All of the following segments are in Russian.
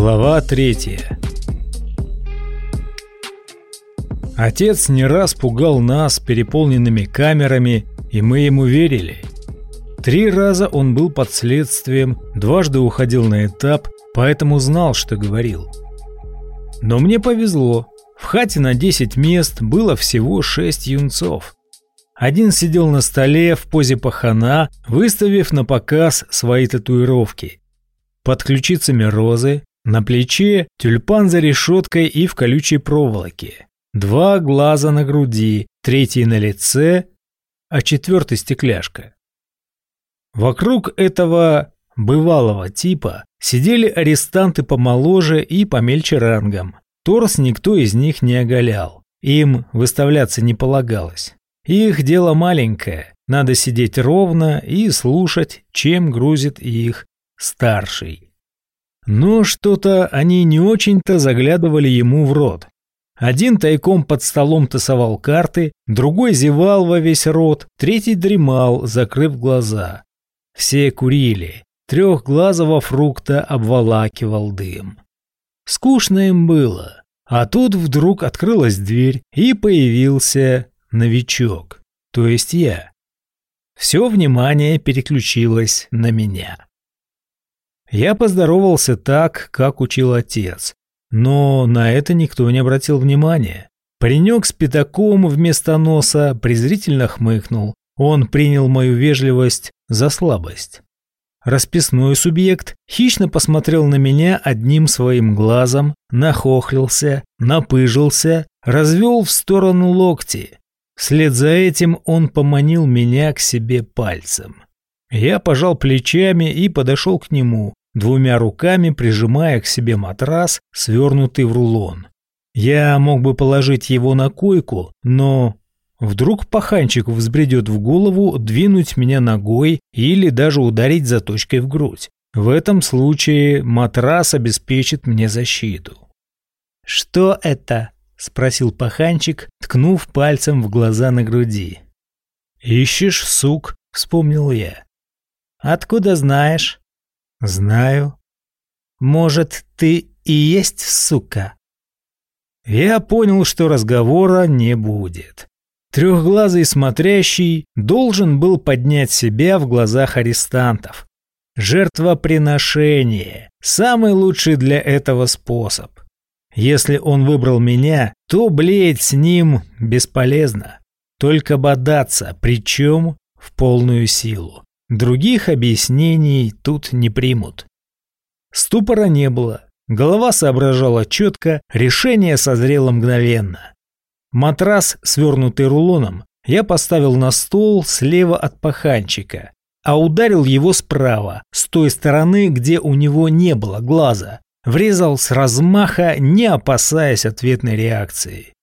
Глава третья Отец не раз пугал нас переполненными камерами, и мы ему верили. Три раза он был под следствием, дважды уходил на этап, поэтому знал, что говорил. Но мне повезло. В хате на 10 мест было всего 6 юнцов. Один сидел на столе в позе пахана, выставив на показ свои татуировки. Под ключицами розы, на плече тюльпан за решеткой и в колючей проволоке. Два глаза на груди, третий на лице, а четвертый стекляшка. Вокруг этого бывалого типа сидели арестанты помоложе и помельче рангом. Торс никто из них не оголял. Им выставляться не полагалось. Их дело маленькое, надо сидеть ровно и слушать, чем грузит их старший. Но что-то они не очень-то заглядывали ему в рот. Один тайком под столом тасовал карты, другой зевал во весь рот, третий дремал, закрыв глаза. Все курили. Трехглазого фрукта обволакивал дым. Скучно им было. А тут вдруг открылась дверь, и появился новичок, то есть я. Все внимание переключилось на меня. Я поздоровался так, как учил отец, но на это никто не обратил внимания. Паренек с пятаком вместо носа презрительно хмыкнул. Он принял мою вежливость за слабость. Расписной субъект хищно посмотрел на меня одним своим глазом, нахохлился, напыжился, развел в сторону локти. Вслед за этим он поманил меня к себе пальцем. Я пожал плечами и подошел к нему, двумя руками прижимая к себе матрас, свернутый в рулон. Я мог бы положить его на койку, но вдруг паханчик взбредет в голову двинуть меня ногой или даже ударить заточкой в грудь. В этом случае матрас обеспечит мне защиту. «Что это?» – спросил паханчик, ткнув пальцем в глаза на груди. «Ищешь, сук?» – вспомнил я. «Откуда знаешь?» «Знаю». «Может, ты и есть сука?» Я понял, что разговора не будет. Трехглазый смотрящий должен был поднять себя в глазах арестантов. Жертвоприношение – самый лучший для этого способ. Если он выбрал меня, то блеять с ним бесполезно. Только бодаться, причем в полную силу. Других объяснений тут не примут. Ступора не было. Голова соображала четко, решение созрело мгновенно. Матрас, свернутый рулоном, я поставил на стол слева от паханчика, а ударил его справа, с той стороны, где у него не было глаза. Врезал с размаха, не опасаясь ответной реакции.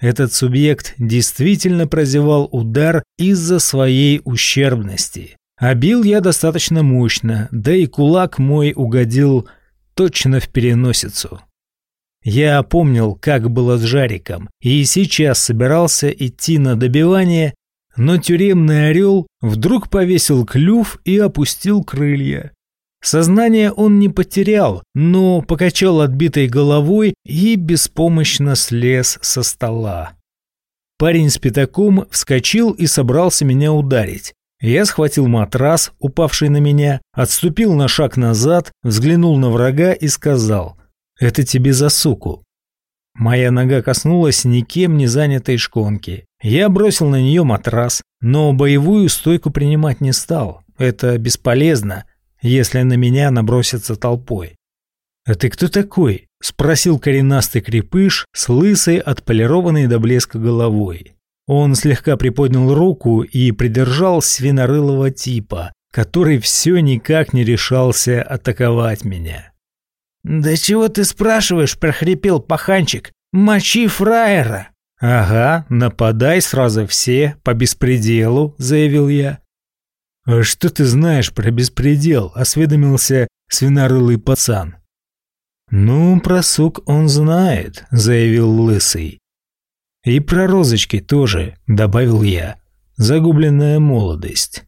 Этот субъект действительно прозевал удар из-за своей ущербности. А бил я достаточно мощно, да и кулак мой угодил точно в переносицу. Я помнил, как было с Жариком, и сейчас собирался идти на добивание, но тюремный орел вдруг повесил клюв и опустил крылья. Сознание он не потерял, но покачал отбитой головой и беспомощно слез со стола. Парень с пятаком вскочил и собрался меня ударить. Я схватил матрас, упавший на меня, отступил на шаг назад, взглянул на врага и сказал «Это тебе за суку». Моя нога коснулась никем не занятой шконки. Я бросил на нее матрас, но боевую стойку принимать не стал. Это бесполезно, если на меня набросятся толпой. «А ты кто такой?» – спросил коренастый крепыш с лысой, отполированной до блеска головой. Он слегка приподнял руку и придержал свинорылого типа, который все никак не решался атаковать меня. «Да чего ты спрашиваешь?» – прохрипел паханчик. «Мочи фраера!» «Ага, нападай сразу все, по беспределу», – заявил я. «А что ты знаешь про беспредел?» – осведомился свинорылый пацан. «Ну, про сук он знает», – заявил лысый. И про розочки тоже, добавил я. Загубленная молодость.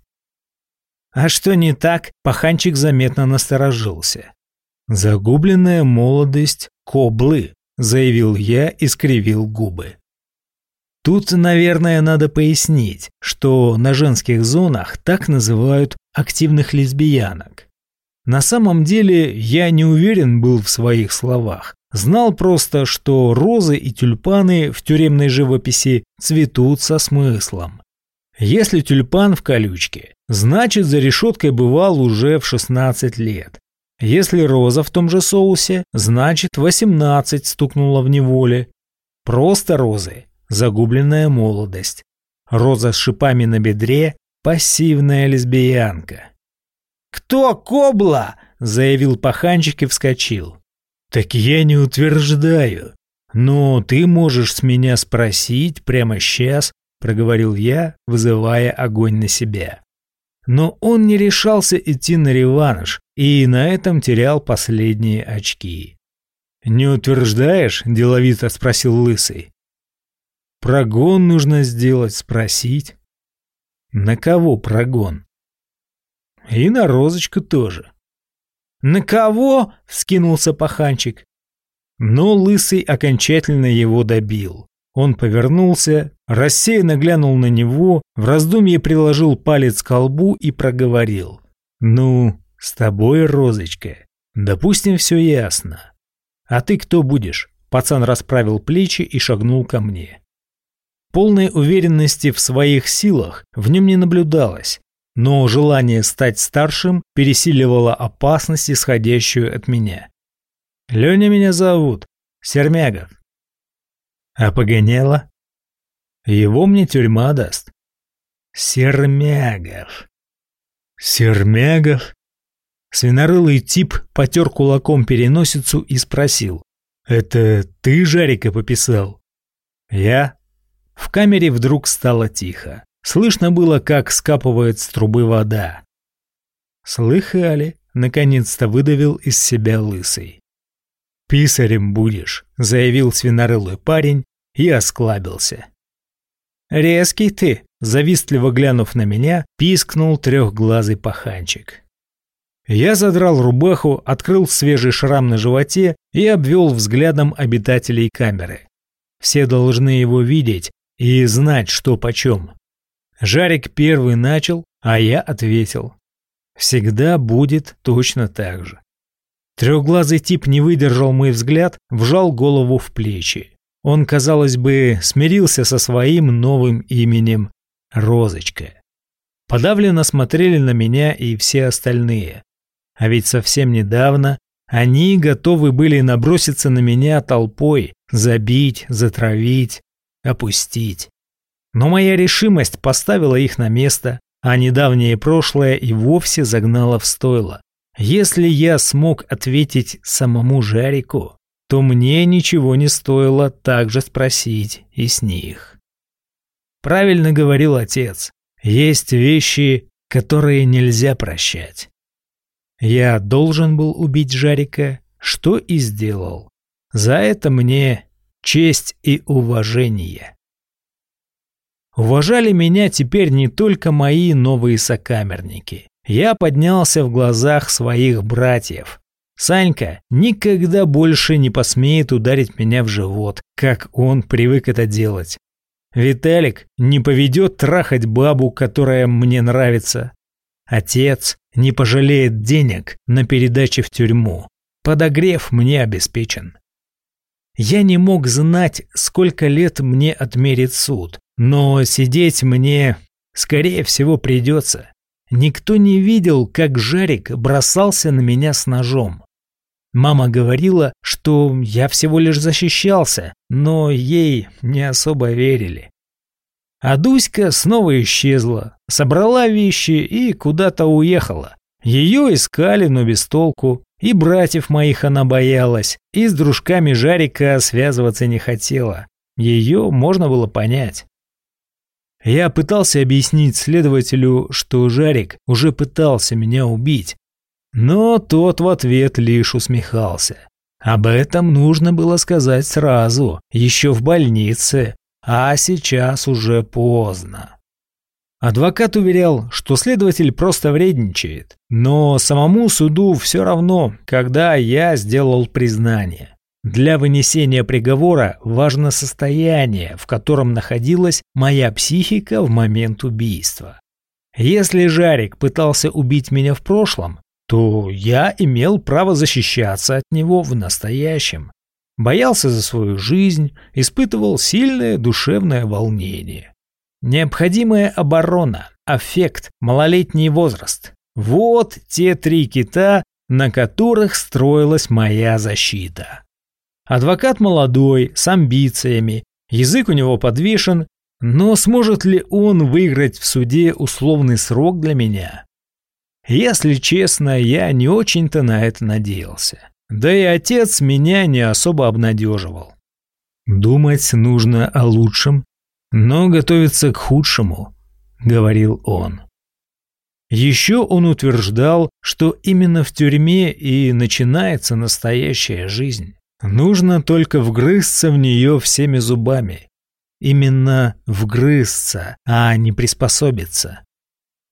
А что не так, паханчик заметно насторожился. Загубленная молодость Коблы, заявил я и скривил губы. Тут, наверное, надо пояснить, что на женских зонах так называют активных лесбиянок. На самом деле я не уверен был в своих словах. Знал просто, что розы и тюльпаны в тюремной живописи цветут со смыслом. Если тюльпан в колючке, значит за решеткой бывал уже в 16 лет. Если роза в том же соусе, значит 18 стукнула в неволе. Просто розы – загубленная молодость. Роза с шипами на бедре – пассивная лесбиянка. «Кто Кобла?» – заявил паханчик и вскочил. «Так я не утверждаю. Но ты можешь с меня спросить прямо сейчас, проговорил я, вызывая огонь на себя. Но он не решался идти на реванш и на этом терял последние очки. «Не утверждаешь?» – деловито спросил Лысый. «Прогон нужно сделать, спросить». «На кого прогон?» «И на Розочку тоже». «На кого?» – вскинулся паханчик. Но Лысый окончательно его добил. Он повернулся, рассеянно глянул на него, в раздумье приложил палец к колбу и проговорил. «Ну, с тобой, Розочка, допустим, все ясно. А ты кто будешь?» Пацан расправил плечи и шагнул ко мне. Полной уверенности в своих силах в нем не наблюдалось, но желание стать старшим пересиливало опасность, исходящую от меня. «Леня меня зовут. Сермягов. А погоняло? Его мне тюрьма даст. Сермягов. Сермягов? Свинорылый тип потер кулаком переносицу и спросил. «Это ты Жарика пописал?» «Я?» В камере вдруг стало тихо. Слышно было, как скапывает с трубы вода. «Слыхали?» — наконец-то выдавил из себя лысый. «Писарем будешь», — заявил свинорылый парень и осклабился. «Резкий ты», — завистливо глянув на меня, пискнул трехглазый паханчик. Я задрал рубаху, открыл свежий шрам на животе и обвел взглядом обитателей камеры. Все должны его видеть и знать, что почем. Жарик первый начал, а я ответил. Всегда будет точно так же. Трехглазый тип не выдержал мой взгляд, вжал голову в плечи. Он, казалось бы, смирился со своим новым именем Розочка. Подавленно смотрели на меня и все остальные. А ведь совсем недавно они готовы были наброситься на меня толпой, забить, затравить, опустить. Но моя решимость поставила их на место, а недавнее прошлое и вовсе загнала в стойло. Если я смог ответить самому Жарику, то мне ничего не стоило также спросить и с них. Правильно говорил отец, есть вещи, которые нельзя прощать. Я должен был убить Жарика, что и сделал. За это мне честь и уважение. Уважали меня теперь не только мои новые сокамерники. Я поднялся в глазах своих братьев. Санька никогда больше не посмеет ударить меня в живот, как он привык это делать. Виталик не поведет трахать бабу, которая мне нравится. Отец не пожалеет денег на передачи в тюрьму. Подогрев мне обеспечен. Я не мог знать, сколько лет мне отмерит суд, но сидеть мне, скорее всего, придется. Никто не видел, как Жарик бросался на меня с ножом. Мама говорила, что я всего лишь защищался, но ей не особо верили. А Дуська снова исчезла, собрала вещи и куда-то уехала. Ее искали, но без толку, и братьев моих она боялась, и с дружками Жарика связываться не хотела. Ее можно было понять. Я пытался объяснить следователю, что Жарик уже пытался меня убить, но тот в ответ лишь усмехался. Об этом нужно было сказать сразу, еще в больнице, а сейчас уже поздно. Адвокат уверял, что следователь просто вредничает, но самому суду все равно, когда я сделал признание. Для вынесения приговора важно состояние, в котором находилась моя психика в момент убийства. Если Жарик пытался убить меня в прошлом, то я имел право защищаться от него в настоящем. Боялся за свою жизнь, испытывал сильное душевное волнение. Необходимая оборона, аффект, малолетний возраст. Вот те три кита, на которых строилась моя защита. Адвокат молодой, с амбициями, язык у него подвешен, но сможет ли он выиграть в суде условный срок для меня? Если честно, я не очень-то на это надеялся. Да и отец меня не особо обнадеживал. Думать нужно о лучшем но готовится к худшему, говорил он. Еще он утверждал, что именно в тюрьме и начинается настоящая жизнь. Нужно только вгрызться в нее всеми зубами. Именно вгрызться, а не приспособиться.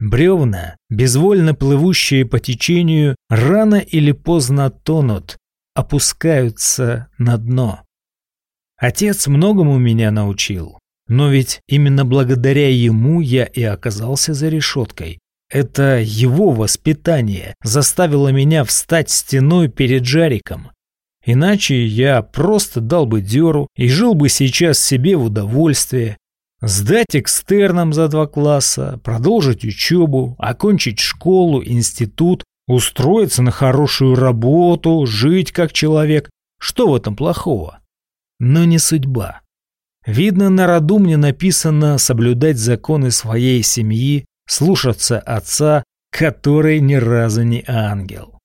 Бревна, безвольно плывущие по течению, рано или поздно тонут, опускаются на дно. Отец многому меня научил. Но ведь именно благодаря ему я и оказался за решеткой. Это его воспитание заставило меня встать стеной перед Жариком. Иначе я просто дал бы дёру и жил бы сейчас себе в удовольствие. Сдать экстерном за два класса, продолжить учебу, окончить школу, институт, устроиться на хорошую работу, жить как человек. Что в этом плохого? Но не судьба. Видно, на роду мне написано соблюдать законы своей семьи, слушаться отца, который ни разу не ангел.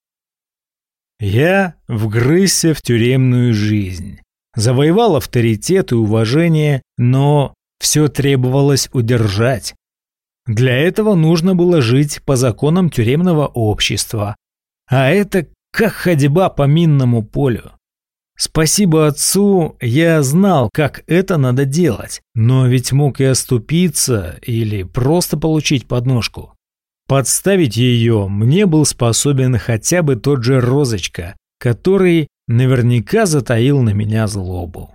Я вгрызся в тюремную жизнь, завоевал авторитет и уважение, но все требовалось удержать. Для этого нужно было жить по законам тюремного общества, а это как ходьба по минному полю. Спасибо отцу, я знал, как это надо делать, но ведь мог и оступиться или просто получить подножку. Подставить ее мне был способен хотя бы тот же Розочка, который наверняка затаил на меня злобу.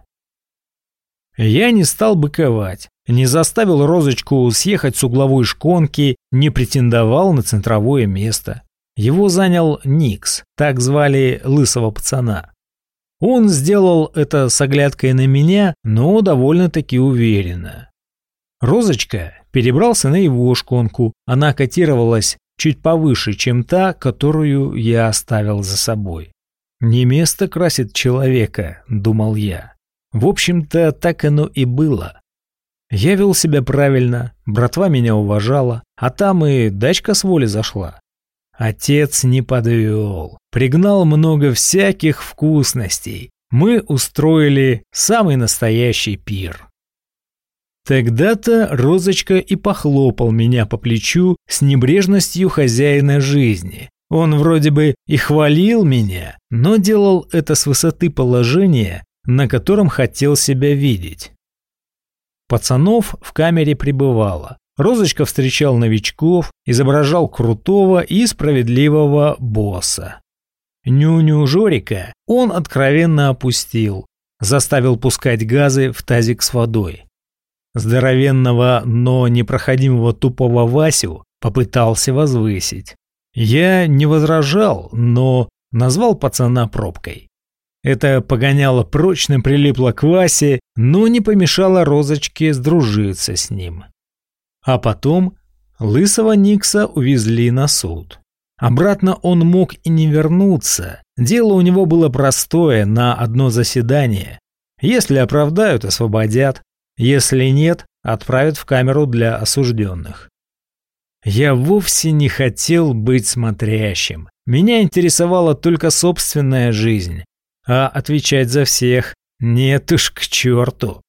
Я не стал быковать, не заставил Розочку съехать с угловой шконки, не претендовал на центровое место. Его занял Никс, так звали лысого пацана. Он сделал это с оглядкой на меня, но довольно-таки уверенно. Розочка перебрался на его шконку, она котировалась чуть повыше, чем та, которую я оставил за собой. «Не место красит человека», — думал я. В общем-то, так оно и было. Я вел себя правильно, братва меня уважала, а там и дачка с воли зашла. Отец не подвел. Пригнал много всяких вкусностей. Мы устроили самый настоящий пир. Тогда-то Розочка и похлопал меня по плечу с небрежностью хозяина жизни. Он вроде бы и хвалил меня, но делал это с высоты положения, на котором хотел себя видеть. Пацанов в камере пребывало. Розочка встречал новичков, изображал крутого и справедливого босса. Нюню Жорика он откровенно опустил, заставил пускать газы в тазик с водой. Здоровенного, но непроходимого тупого Васю попытался возвысить. Я не возражал, но назвал пацана пробкой. Это погоняло прочно прилипло к Васе, но не помешало Розочке сдружиться с ним. А потом лысого Никса увезли на суд. Обратно он мог и не вернуться. Дело у него было простое, на одно заседание. Если оправдают, освободят. Если нет, отправят в камеру для осужденных. Я вовсе не хотел быть смотрящим. Меня интересовала только собственная жизнь. А отвечать за всех нет уж к черту.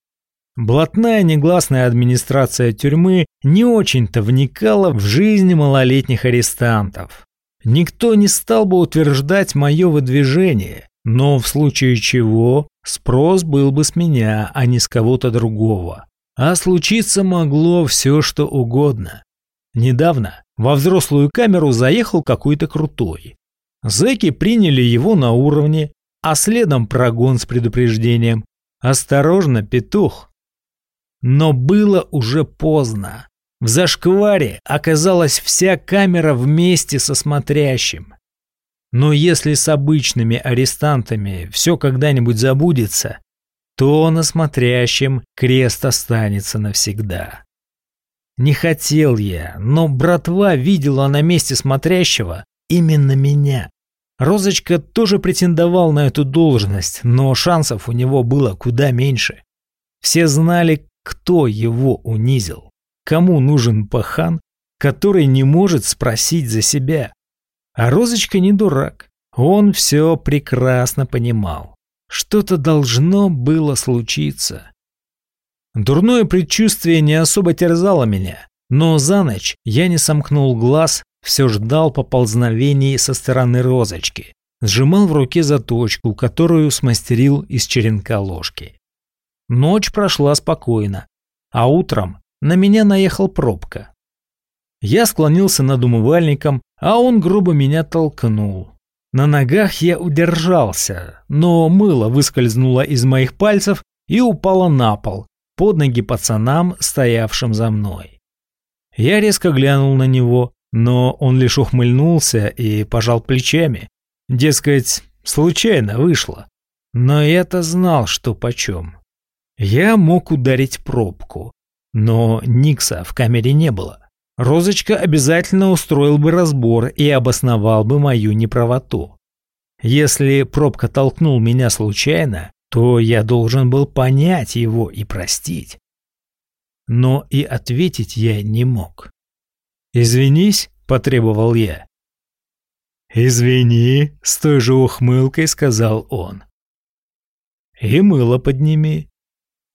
Блатная негласная администрация тюрьмы не очень-то вникала в жизнь малолетних арестантов. Никто не стал бы утверждать мое выдвижение, но в случае чего спрос был бы с меня, а не с кого-то другого. А случиться могло все, что угодно. Недавно во взрослую камеру заехал какой-то крутой. Зэки приняли его на уровне, а следом прогон с предупреждением «Осторожно, петух!». Но было уже поздно. В зашкваре оказалась вся камера вместе со смотрящим. Но если с обычными арестантами все когда-нибудь забудется, то на смотрящем крест останется навсегда. Не хотел я, но братва видела на месте смотрящего именно меня. Розочка тоже претендовал на эту должность, но шансов у него было куда меньше. Все знали, кто его унизил, кому нужен пахан, который не может спросить за себя. А Розочка не дурак, он все прекрасно понимал. Что-то должно было случиться. Дурное предчувствие не особо терзало меня, но за ночь я не сомкнул глаз, все ждал поползновений со стороны розочки, сжимал в руке заточку, которую смастерил из черенка ложки. Ночь прошла спокойно, а утром на меня наехал пробка. Я склонился над умывальником, а он грубо меня толкнул. На ногах я удержался, но мыло выскользнуло из моих пальцев и упало на пол, под ноги пацанам, стоявшим за мной. Я резко глянул на него, но он лишь ухмыльнулся и пожал плечами. Дескать, случайно вышло. Но я-то знал, что почем. Я мог ударить пробку, но Никса в камере не было. Розочка обязательно устроил бы разбор и обосновал бы мою неправоту. Если пробка толкнул меня случайно, то я должен был понять его и простить. Но и ответить я не мог. «Извинись», — потребовал я. «Извини», — с той же ухмылкой сказал он. «И мыло подними».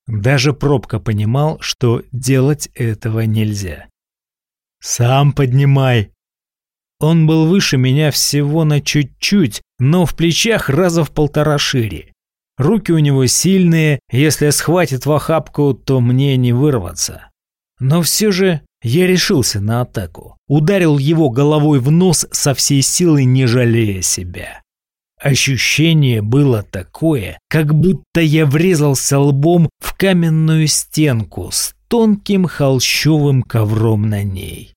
Даже пробка понимал, что делать этого нельзя. «Сам поднимай». Он был выше меня всего на чуть-чуть, но в плечах раза в полтора шире. Руки у него сильные, если схватит в охапку, то мне не вырваться. Но все же я решился на атаку. Ударил его головой в нос со всей силы, не жалея себя. Ощущение было такое, как будто я врезался лбом в каменную стенку тонким холщовым ковром на ней.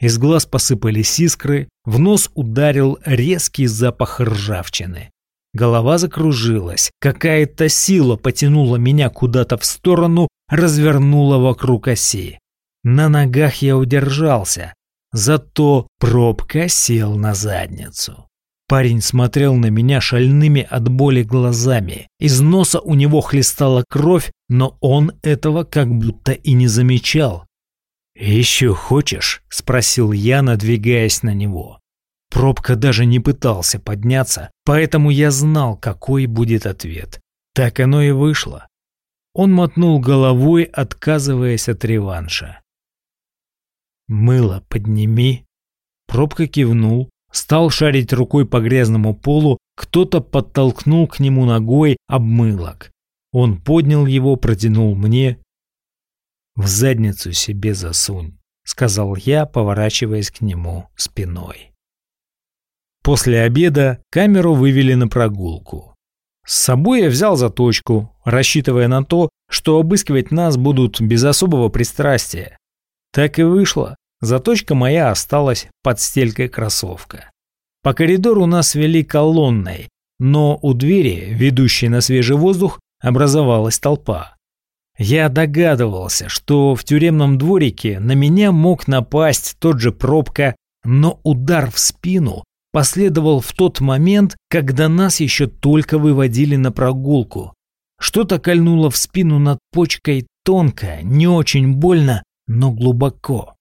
Из глаз посыпались искры, в нос ударил резкий запах ржавчины. Голова закружилась, какая-то сила потянула меня куда-то в сторону, развернула вокруг оси. На ногах я удержался, зато пробка сел на задницу. Парень смотрел на меня шальными от боли глазами. Из носа у него хлестала кровь, но он этого как будто и не замечал. «Еще хочешь?» – спросил я, надвигаясь на него. Пробка даже не пытался подняться, поэтому я знал, какой будет ответ. Так оно и вышло. Он мотнул головой, отказываясь от реванша. «Мыло подними». Пробка кивнул, стал шарить рукой по грязному полу, кто-то подтолкнул к нему ногой обмылок. Он поднял его, протянул мне. «В задницу себе засунь», — сказал я, поворачиваясь к нему спиной. После обеда камеру вывели на прогулку. С собой я взял заточку, рассчитывая на то, что обыскивать нас будут без особого пристрастия. Так и вышло. Заточка моя осталась под стелькой кроссовка. По коридору нас вели колонной, но у двери, ведущей на свежий воздух, образовалась толпа. Я догадывался, что в тюремном дворике на меня мог напасть тот же пробка, но удар в спину последовал в тот момент, когда нас еще только выводили на прогулку. Что-то кольнуло в спину над почкой тонко, не очень больно, но глубоко.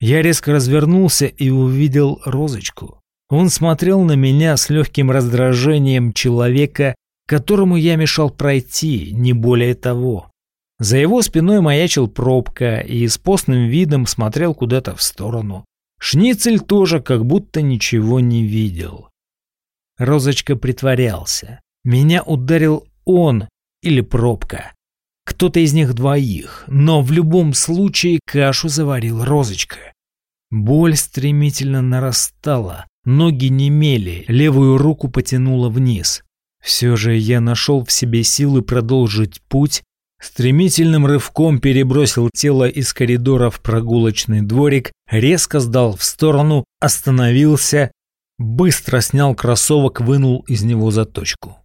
Я резко развернулся и увидел розочку. Он смотрел на меня с легким раздражением человека, которому я мешал пройти, не более того. За его спиной маячил пробка и с постным видом смотрел куда-то в сторону. Шницель тоже как будто ничего не видел. Розочка притворялся. Меня ударил он или пробка. Кто-то из них двоих, но в любом случае кашу заварил Розочка. Боль стремительно нарастала, ноги немели, левую руку потянуло вниз. Все же я нашел в себе силы продолжить путь, стремительным рывком перебросил тело из коридора в прогулочный дворик, резко сдал в сторону, остановился, быстро снял кроссовок, вынул из него заточку.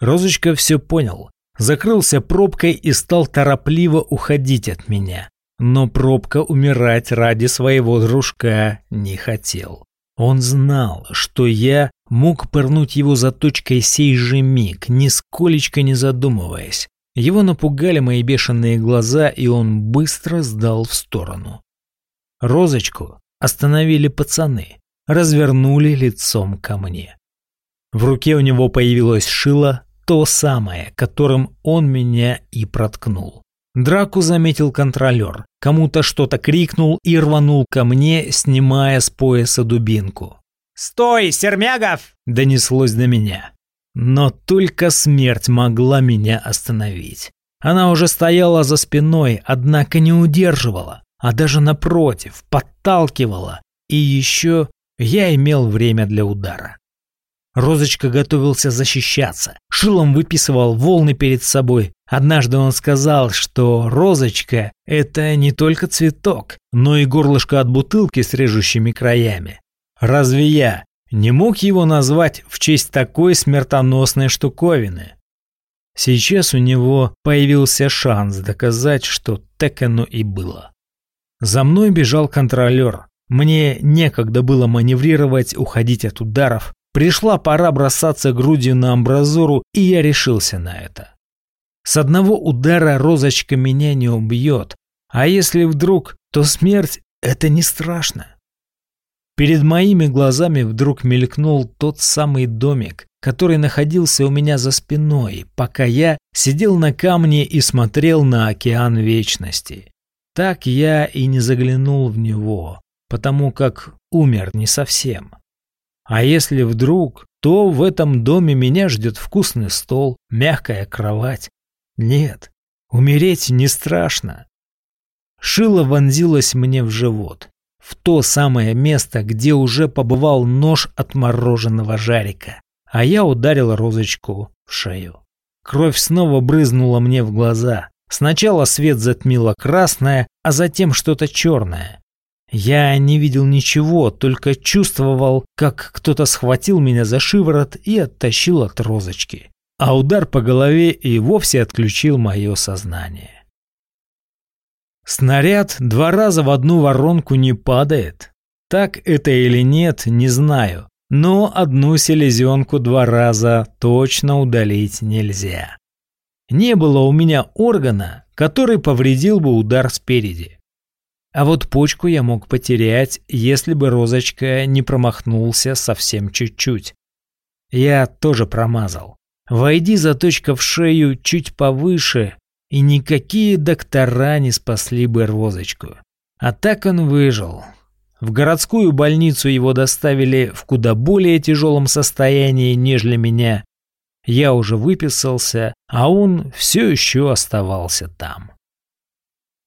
Розочка все понял, закрылся пробкой и стал торопливо уходить от меня. Но пробка умирать ради своего дружка не хотел. Он знал, что я мог пырнуть его заточкой сей же миг, нисколечко не задумываясь. Его напугали мои бешеные глаза, и он быстро сдал в сторону. Розочку остановили пацаны, развернули лицом ко мне. В руке у него появилось шило, то самое, которым он меня и проткнул. Драку заметил контролер, кому-то что-то крикнул и рванул ко мне, снимая с пояса дубинку. «Стой, Сермягов!» – донеслось до меня. Но только смерть могла меня остановить. Она уже стояла за спиной, однако не удерживала, а даже напротив, подталкивала. И еще я имел время для удара. Розочка готовился защищаться, шилом выписывал волны перед собой. Однажды он сказал, что розочка – это не только цветок, но и горлышко от бутылки с режущими краями. Разве я не мог его назвать в честь такой смертоносной штуковины? Сейчас у него появился шанс доказать, что так оно и было. За мной бежал контролер. Мне некогда было маневрировать, уходить от ударов. Пришла пора бросаться грудью на амбразуру, и я решился на это. С одного удара розочка меня не убьет, а если вдруг, то смерть – это не страшно. Перед моими глазами вдруг мелькнул тот самый домик, который находился у меня за спиной, пока я сидел на камне и смотрел на океан вечности. Так я и не заглянул в него, потому как умер не совсем. А если вдруг, то в этом доме меня ждет вкусный стол, мягкая кровать. Нет, умереть не страшно. Шило вонзилось мне в живот, в то самое место, где уже побывал нож от мороженого жарика, а я ударил розочку в шею. Кровь снова брызнула мне в глаза. Сначала свет затмило красное, а затем что-то черное. Я не видел ничего, только чувствовал, как кто-то схватил меня за шиворот и оттащил от розочки. А удар по голове и вовсе отключил мое сознание. Снаряд два раза в одну воронку не падает. Так это или нет, не знаю. Но одну селезенку два раза точно удалить нельзя. Не было у меня органа, который повредил бы удар спереди. А вот почку я мог потерять, если бы розочка не промахнулся совсем чуть-чуть. Я тоже промазал. Войди заточка в шею чуть повыше, и никакие доктора не спасли бы розочку. А так он выжил. В городскую больницу его доставили в куда более тяжелом состоянии, нежели меня. Я уже выписался, а он все еще оставался там.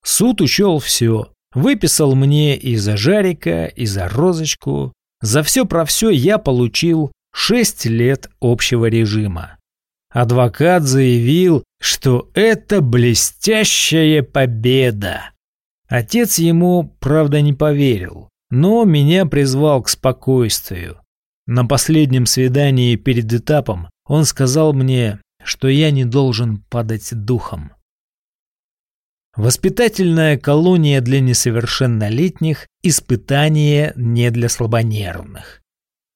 Суд учел все, Выписал мне и за Жарика, и за Розочку. За все про все я получил 6 лет общего режима. Адвокат заявил, что это блестящая победа. Отец ему, правда, не поверил, но меня призвал к спокойствию. На последнем свидании перед этапом он сказал мне, что я не должен падать духом. Воспитательная колония для несовершеннолетних, испытание не для слабонервных.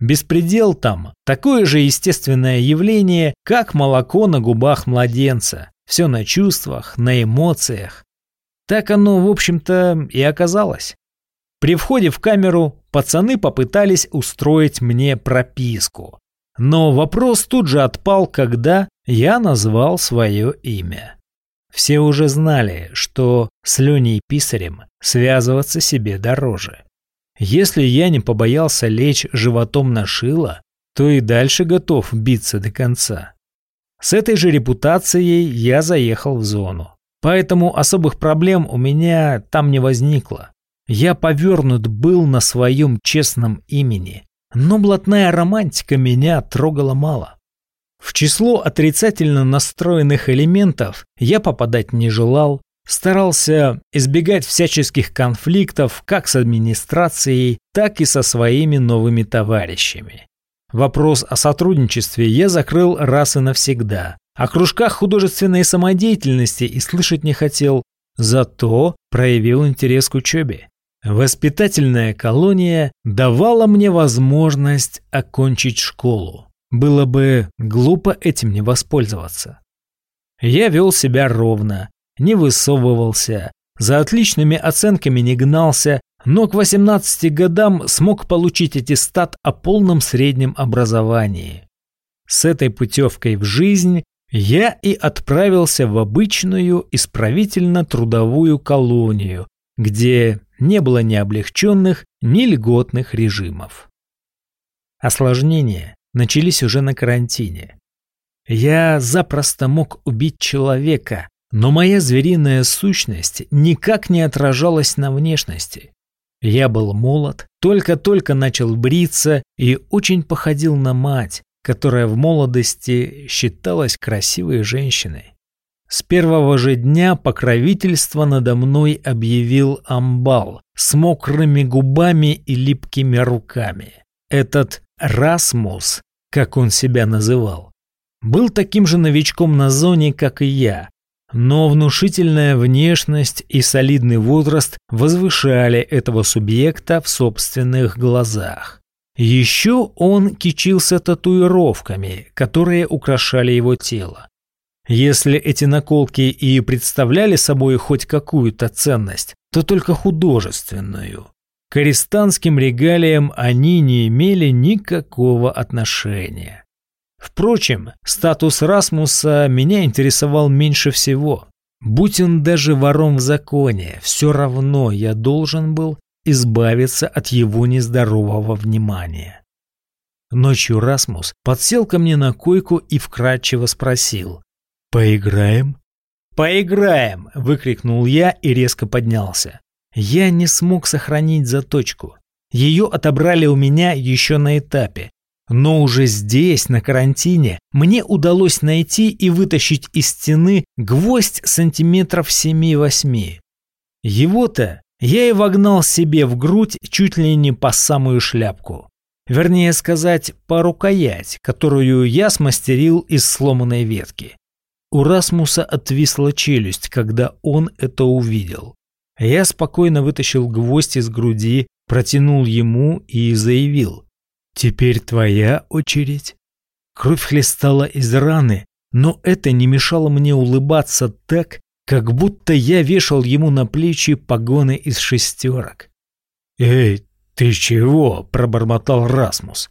Беспредел там – такое же естественное явление, как молоко на губах младенца. Все на чувствах, на эмоциях. Так оно, в общем-то, и оказалось. При входе в камеру пацаны попытались устроить мне прописку. Но вопрос тут же отпал, когда я назвал свое имя. Все уже знали, что с Леней Писарем связываться себе дороже. Если я не побоялся лечь животом на шило, то и дальше готов биться до конца. С этой же репутацией я заехал в зону. Поэтому особых проблем у меня там не возникло. Я повернут был на своем честном имени, но блатная романтика меня трогала мало. В число отрицательно настроенных элементов я попадать не желал, старался избегать всяческих конфликтов как с администрацией, так и со своими новыми товарищами. Вопрос о сотрудничестве я закрыл раз и навсегда. О кружках художественной самодеятельности и слышать не хотел, зато проявил интерес к учебе. Воспитательная колония давала мне возможность окончить школу. Было бы глупо этим не воспользоваться. Я вел себя ровно, не высовывался, за отличными оценками не гнался, но к 18 годам смог получить аттестат о полном среднем образовании. С этой путевкой в жизнь я и отправился в обычную исправительно-трудовую колонию, где не было ни облегченных, ни льготных режимов. Осложнения начались уже на карантине. Я запросто мог убить человека, но моя звериная сущность никак не отражалась на внешности. Я был молод, только-только начал бриться и очень походил на мать, которая в молодости считалась красивой женщиной. С первого же дня покровительство надо мной объявил амбал с мокрыми губами и липкими руками. Этот Расмус, как он себя называл, был таким же новичком на зоне, как и я, но внушительная внешность и солидный возраст возвышали этого субъекта в собственных глазах. Еще он кичился татуировками, которые украшали его тело. Если эти наколки и представляли собой хоть какую-то ценность, то только художественную. К арестанским регалиям они не имели никакого отношения. Впрочем, статус Расмуса меня интересовал меньше всего. Будь он даже вором в законе, все равно я должен был избавиться от его нездорового внимания. Ночью Расмус подсел ко мне на койку и вкратчиво спросил. «Поиграем?» «Поиграем!» – выкрикнул я и резко поднялся. Я не смог сохранить заточку. Ее отобрали у меня еще на этапе, но уже здесь, на карантине, мне удалось найти и вытащить из стены гвоздь сантиметров 7-8. Его-то я и вогнал себе в грудь чуть ли не по самую шляпку. Вернее сказать, по рукоять, которую я смастерил из сломанной ветки. У Расмуса отвисла челюсть, когда он это увидел. Я спокойно вытащил гвоздь из груди, протянул ему и заявил. Теперь твоя очередь. Кровь хлестала из раны, но это не мешало мне улыбаться так, как будто я вешал ему на плечи погоны из шестерок. «Эй, ты чего?» – пробормотал Расмус.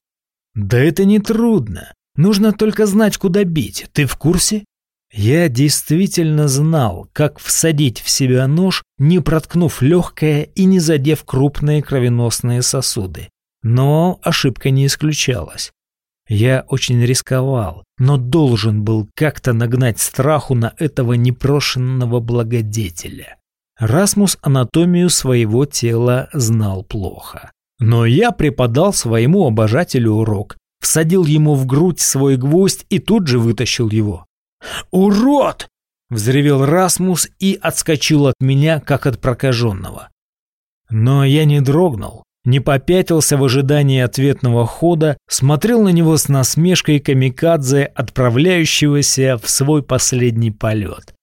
«Да это не трудно. Нужно только знать, куда бить. Ты в курсе?» Я действительно знал, как всадить в себя нож, не проткнув легкое и не задев крупные кровеносные сосуды. Но ошибка не исключалась. Я очень рисковал, но должен был как-то нагнать страху на этого непрошенного благодетеля. Расмус анатомию своего тела знал плохо. Но я преподал своему обожателю урок, всадил ему в грудь свой гвоздь и тут же вытащил его. «Урод!» – взревел Расмус и отскочил от меня, как от прокаженного. Но я не дрогнул не попятился в ожидании ответного хода, смотрел на него с насмешкой камикадзе, отправляющегося в свой последний полет.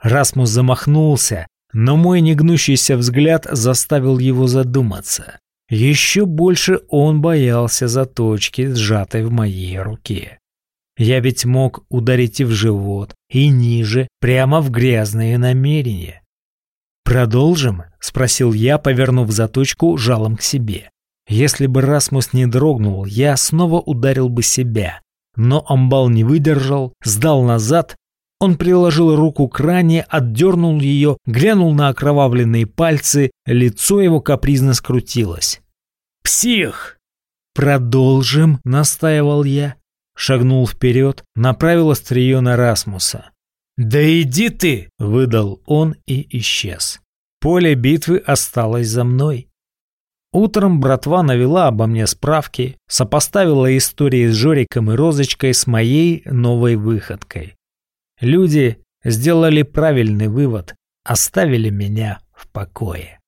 Расмус замахнулся, но мой негнущийся взгляд заставил его задуматься. Еще больше он боялся заточки, сжатой в моей руке. Я ведь мог ударить и в живот, и ниже, прямо в грязные намерения. «Продолжим?» – спросил я, повернув заточку жалом к себе. Если бы Расмус не дрогнул, я снова ударил бы себя. Но амбал не выдержал, сдал назад. Он приложил руку к ране, отдернул ее, глянул на окровавленные пальцы, лицо его капризно скрутилось. «Псих!» «Продолжим», — настаивал я. Шагнул вперед, направил острие на Расмуса. «Да иди ты!» – выдал он и исчез. Поле битвы осталось за мной. Утром братва навела обо мне справки, сопоставила истории с Жориком и Розочкой с моей новой выходкой. Люди сделали правильный вывод, оставили меня в покое.